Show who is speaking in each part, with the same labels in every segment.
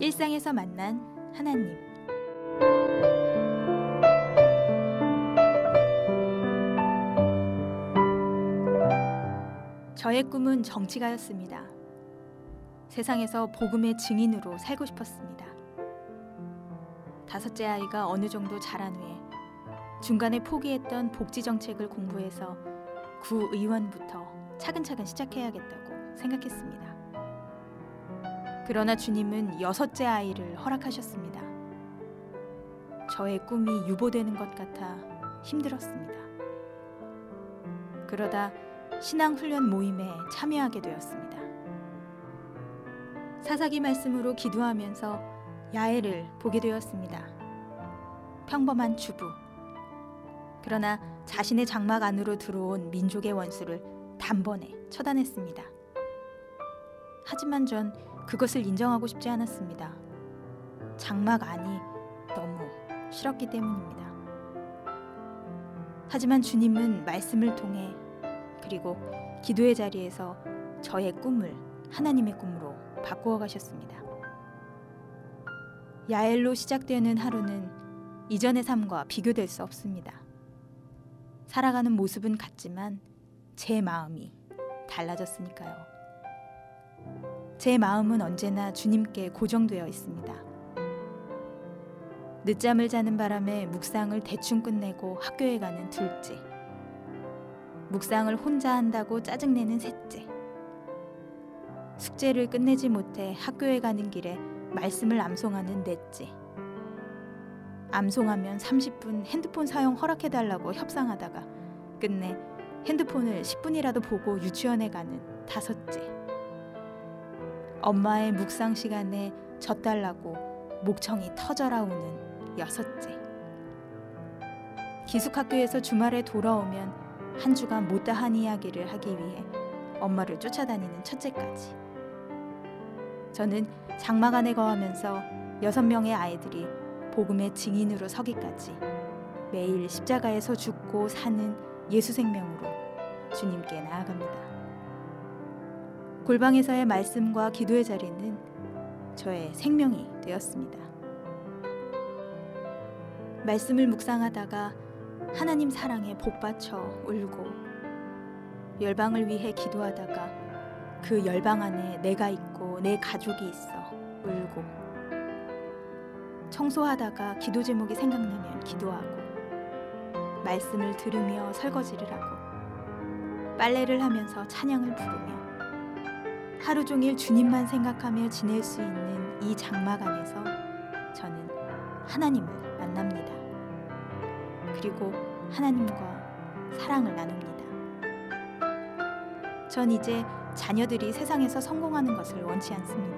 Speaker 1: 꿈에서 만난 하나님. 저의 꿈은 정치가였습니다. 세상에서 복음의 증인으로 살고 싶었습니다. 다섯째 아이가 어느 정도 자란 후에 중간에 포기했던 복지 정책을 공부해서 구 의원부터 차근차근 시작해야겠다고 생각했습니다. 그러나 주님은 여섯째 아이를 허락하셨습니다. 저의 꿈이 유보되는 것 같아 힘들었습니다. 그러다 신앙훈련 모임에 참여하게 되었습니다. 사사기 말씀으로 기도하면서 야엘을 보게 되었습니다. 평범한 주부. 그러나 자신의 장막 안으로 들어온 민족의 원수를 단번에 처단했습니다. 하지만 전 그것을 인정하고 싶지 않았습니다. 장막 안이 너무 싫었기 때문입니다. 하지만 주님은 말씀을 통해 그리고 기도의 자리에서 저의 꿈을 하나님의 꿈으로 바꾸어 가셨습니다. 야엘로 시작되는 하루는 이전의 삶과 비교될 수 없습니다. 살아가는 모습은 같지만 제 마음이 달라졌으니까요. 제 마음은 언제나 주님께 고정되어 있습니다. 늦잠을 자는 바람에 묵상을 대충 끝내고 학교에 가는 둘째. 묵상을 혼자 한다고 짜증내는 셋째. 숙제를 끝내지 못해 학교에 가는 길에 말씀을 암송하는 넷째. 암송하면 30분 핸드폰 사용 허락해달라고 협상하다가 끝내 핸드폰을 10분이라도 보고 유치원에 가는 다섯째. 엄마의 묵상 시간에 젖달라고 목청이 터져라 우는 여섯째. 기숙학교에서 주말에 돌아오면 한 주간 못다한 이야기를 하기 위해 엄마를 쫓아다니는 첫째까지. 저는 장막 안에 거하면서 여섯 명의 아이들이 복음의 증인으로 서기까지 매일 십자가에서 죽고 사는 예수 생명으로 주님께 나아갑니다. 골방에서의 말씀과 기도의 자리는 저의 생명이 되었습니다. 말씀을 묵상하다가 하나님 사랑에 복받쳐 울고 열방을 위해 기도하다가 그 열방 안에 내가 있고 내 가족이 있어 울고 청소하다가 기도 제목이 생각나면 기도하고 말씀을 들으며 설거지를 하고 빨래를 하면서 찬양을 부르며 하루 종일 주님만 생각하며 지낼 수 있는 이 장막 안에서 저는 하나님을 만납니다. 그리고 하나님과 사랑을 나눕니다. 전 이제 자녀들이 세상에서 성공하는 것을 원치 않습니다.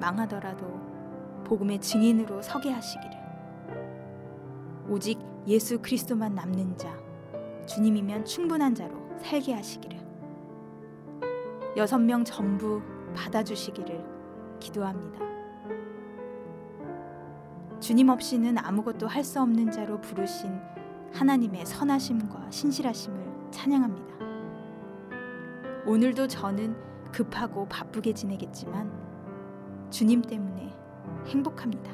Speaker 1: 망하더라도 복음의 증인으로 서게 하시기를. 오직 예수 그리스도만 남는 자, 주님이면 충분한 자로 살게 하시기를. 여섯 명 전부 받아주시기를 기도합니다. 주님 없이는 아무것도 할 수 없는 자로 부르신 하나님의 선하심과 신실하심을 찬양합니다. 오늘도 저는 급하고 바쁘게 지내겠지만 주님 때문에 행복합니다.